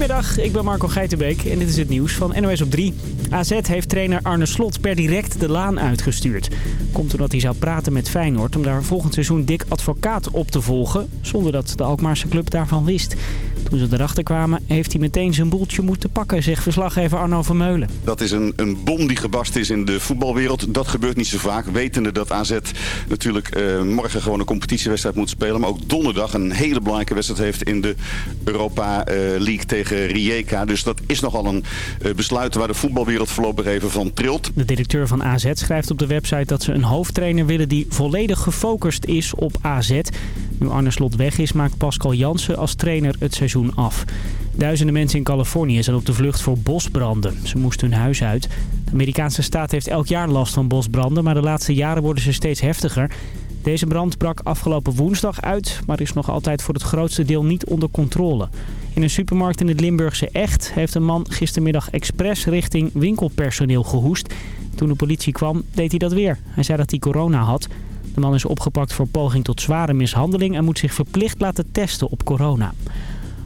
Goedemiddag, ik ben Marco Geitenbeek en dit is het nieuws van NOS op 3. AZ heeft trainer Arne Slot per direct de laan uitgestuurd. Komt omdat hij zou praten met Feyenoord om daar volgend seizoen dik advocaat op te volgen... zonder dat de Alkmaarse club daarvan wist. Toen ze erachter kwamen heeft hij meteen zijn boeltje moeten pakken, zegt verslaggever Arno Vermeulen. Dat is een, een bom die gebast is in de voetbalwereld. Dat gebeurt niet zo vaak. Wetende dat AZ natuurlijk eh, morgen gewoon een competitiewedstrijd moet spelen. Maar ook donderdag een hele belangrijke wedstrijd heeft in de Europa eh, League tegen Rijeka. Dus dat is nogal een uh, besluit waar de voetbalwereld voorlopig even van trilt. De directeur van AZ schrijft op de website dat ze een hoofdtrainer willen die volledig gefocust is op AZ. Nu Arne Slot weg is, maakt Pascal Jansen als trainer het seizoen af. Duizenden mensen in Californië zijn op de vlucht voor bosbranden. Ze moesten hun huis uit. De Amerikaanse staat heeft elk jaar last van bosbranden, maar de laatste jaren worden ze steeds heftiger. Deze brand brak afgelopen woensdag uit, maar is nog altijd voor het grootste deel niet onder controle. In een supermarkt in het Limburgse Echt heeft een man gistermiddag expres richting winkelpersoneel gehoest. Toen de politie kwam, deed hij dat weer. Hij zei dat hij corona had. De man is opgepakt voor poging tot zware mishandeling en moet zich verplicht laten testen op corona.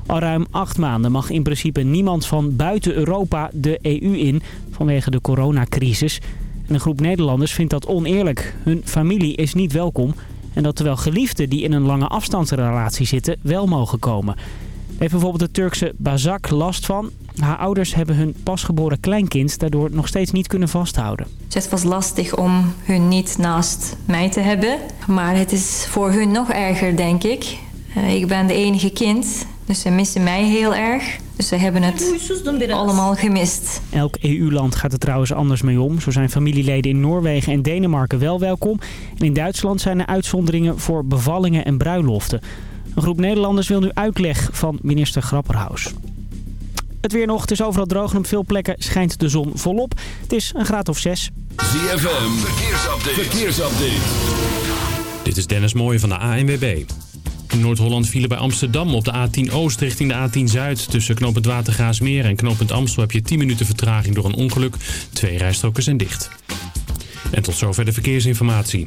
Al ruim acht maanden mag in principe niemand van buiten Europa de EU in vanwege de coronacrisis. En een groep Nederlanders vindt dat oneerlijk. Hun familie is niet welkom. En dat terwijl geliefden die in een lange afstandsrelatie zitten wel mogen komen. Heeft bijvoorbeeld de Turkse Bazak last van. Haar ouders hebben hun pasgeboren kleinkind daardoor nog steeds niet kunnen vasthouden. Het was lastig om hun niet naast mij te hebben. Maar het is voor hun nog erger, denk ik. Ik ben de enige kind, dus ze missen mij heel erg. Dus ze hebben het allemaal gemist. Elk EU-land gaat er trouwens anders mee om. Zo zijn familieleden in Noorwegen en Denemarken wel welkom. En in Duitsland zijn er uitzonderingen voor bevallingen en bruiloften. Een groep Nederlanders wil nu uitleg van minister Grapperhaus. Het weer nog, het is overal droog en op veel plekken schijnt de zon volop. Het is een graad of zes. ZFM, verkeersupdate. verkeersupdate. Dit is Dennis Mooij van de ANWB. In Noord-Holland vielen bij Amsterdam op de A10 Oost richting de A10 Zuid. Tussen knooppunt Watergaasmeer en knooppunt Amstel heb je 10 minuten vertraging door een ongeluk. Twee rijstroken zijn dicht. En tot zover de verkeersinformatie.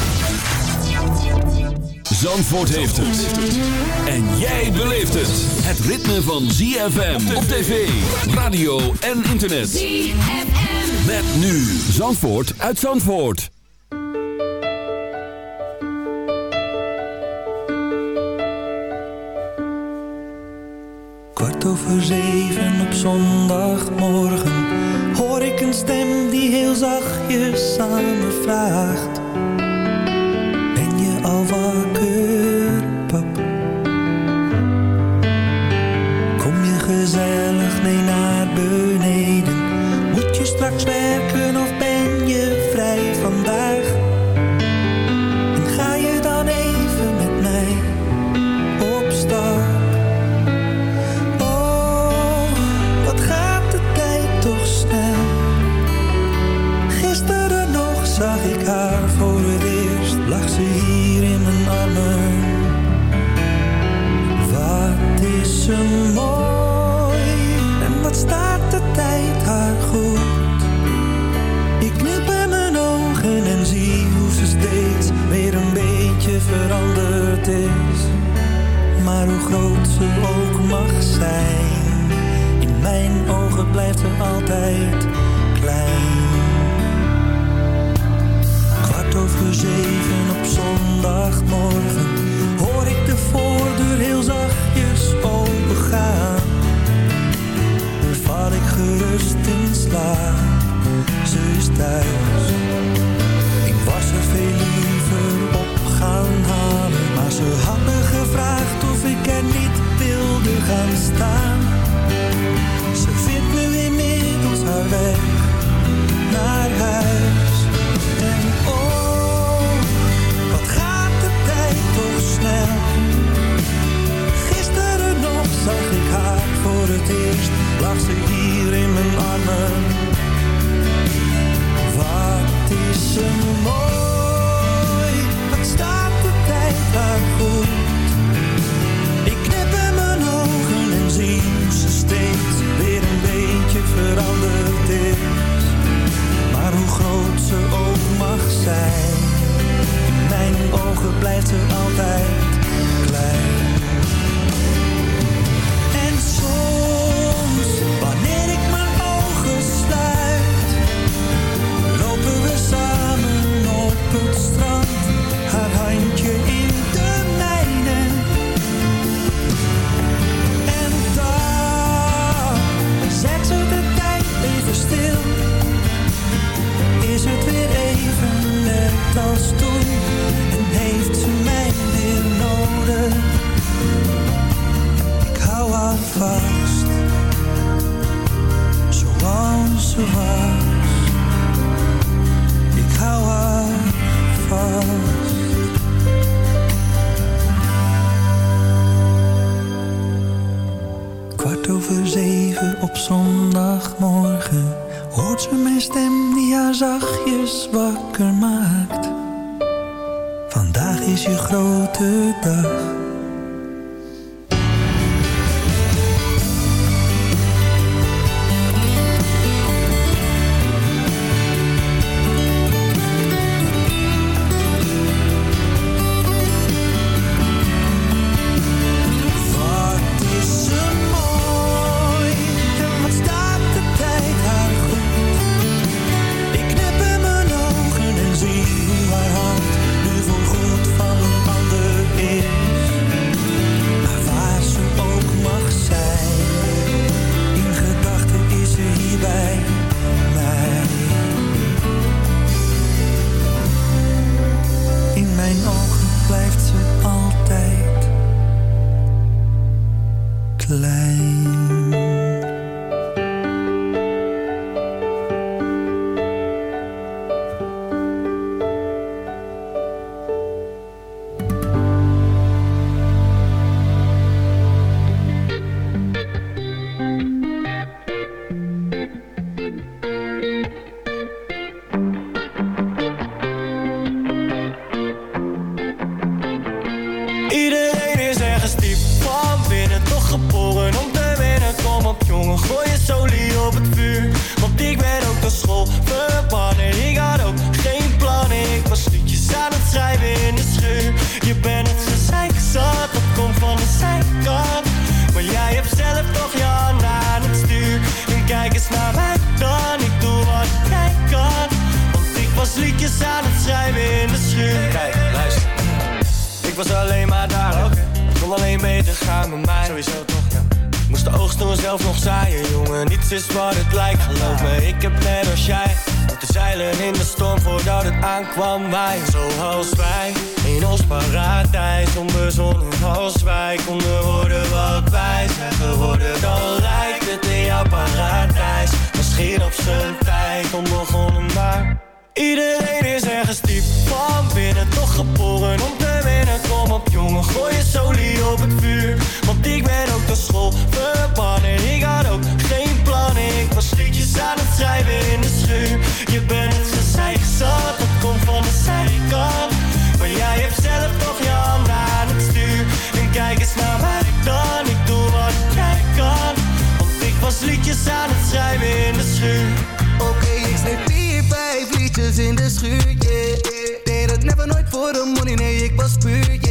Zandvoort heeft het. En jij beleeft het. Het ritme van ZFM op tv, radio en internet. ZFM. Met nu Zandvoort uit Zandvoort. Kwart over zeven op zondagmorgen hoor ik een stem die heel zachtjes aan me vraagt. Ben je al wakker, mag zijn, in mijn ogen blijft ze altijd klein. Kwart over zeven op zondagmorgen voor de money, nee ik was puur,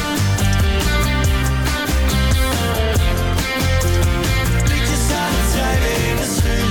innocent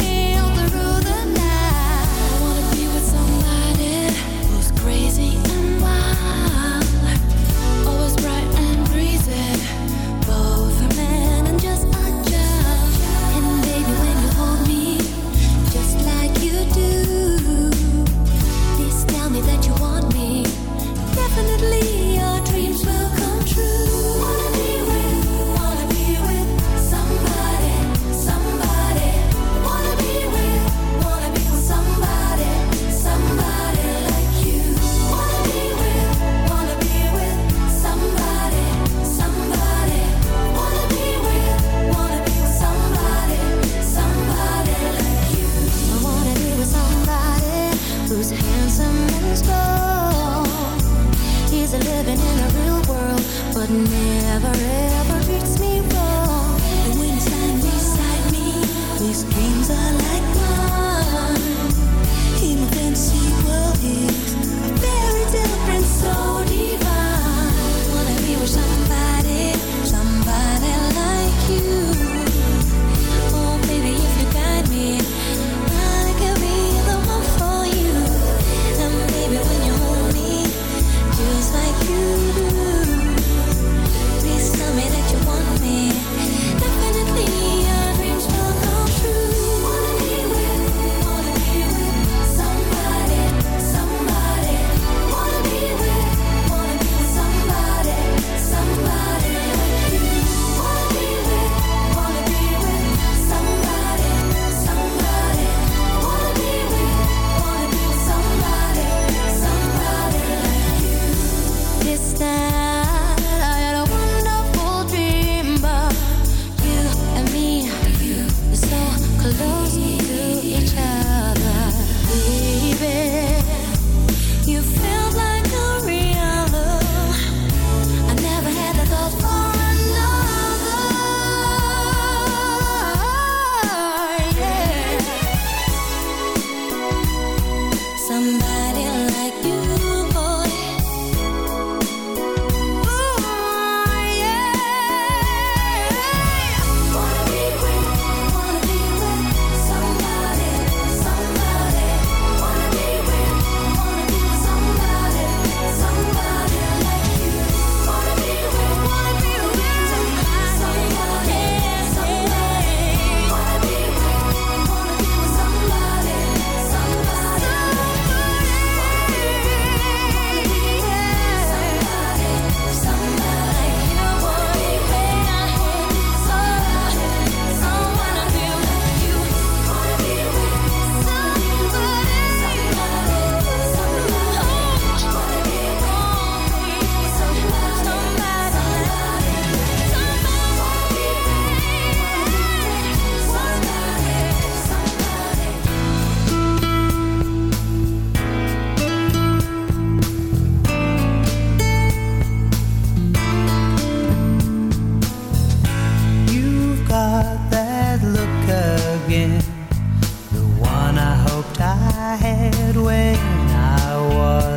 me.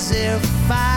as if I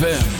ZFM.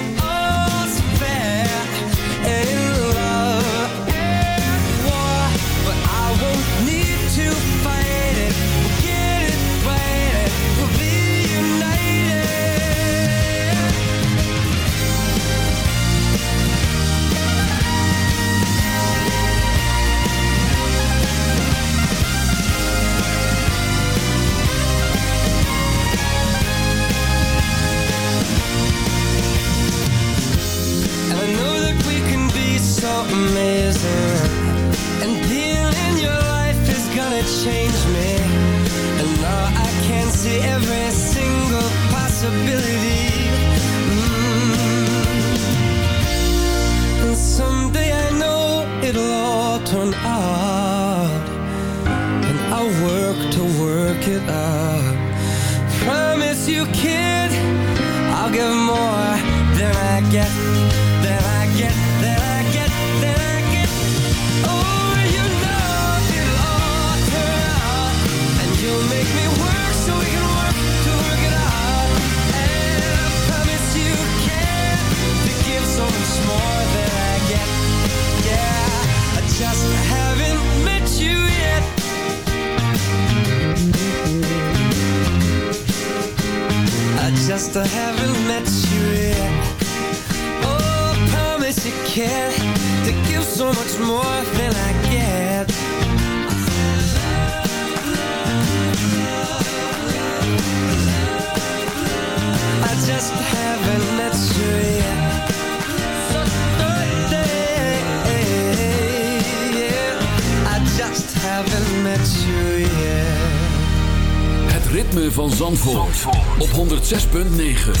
6.9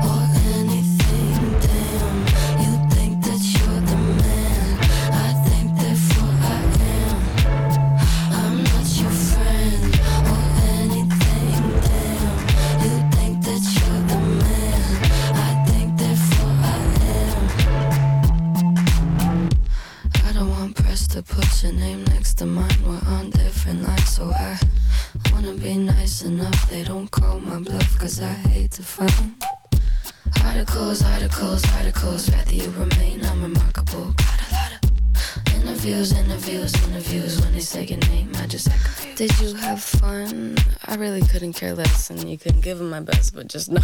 but just no.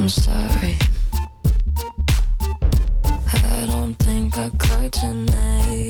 I'm sorry. I don't think I could tonight.